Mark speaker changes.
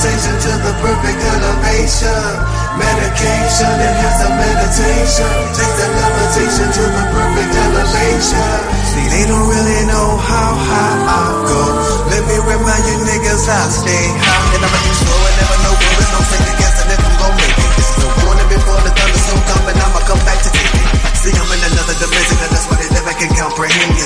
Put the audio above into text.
Speaker 1: conversation to the perfect elevation. Medication enhance the meditation. Take the levitation to the perfect elevation. See, they don't really know how high I go. Let me remind you niggas I stay high. And I'ma do slow and never know where it's no second and if I'm gon' make it. It's the morning before the thunderstorm come and I'ma come back to take it. See, I'm in another dimension and that's what they never can comprehend.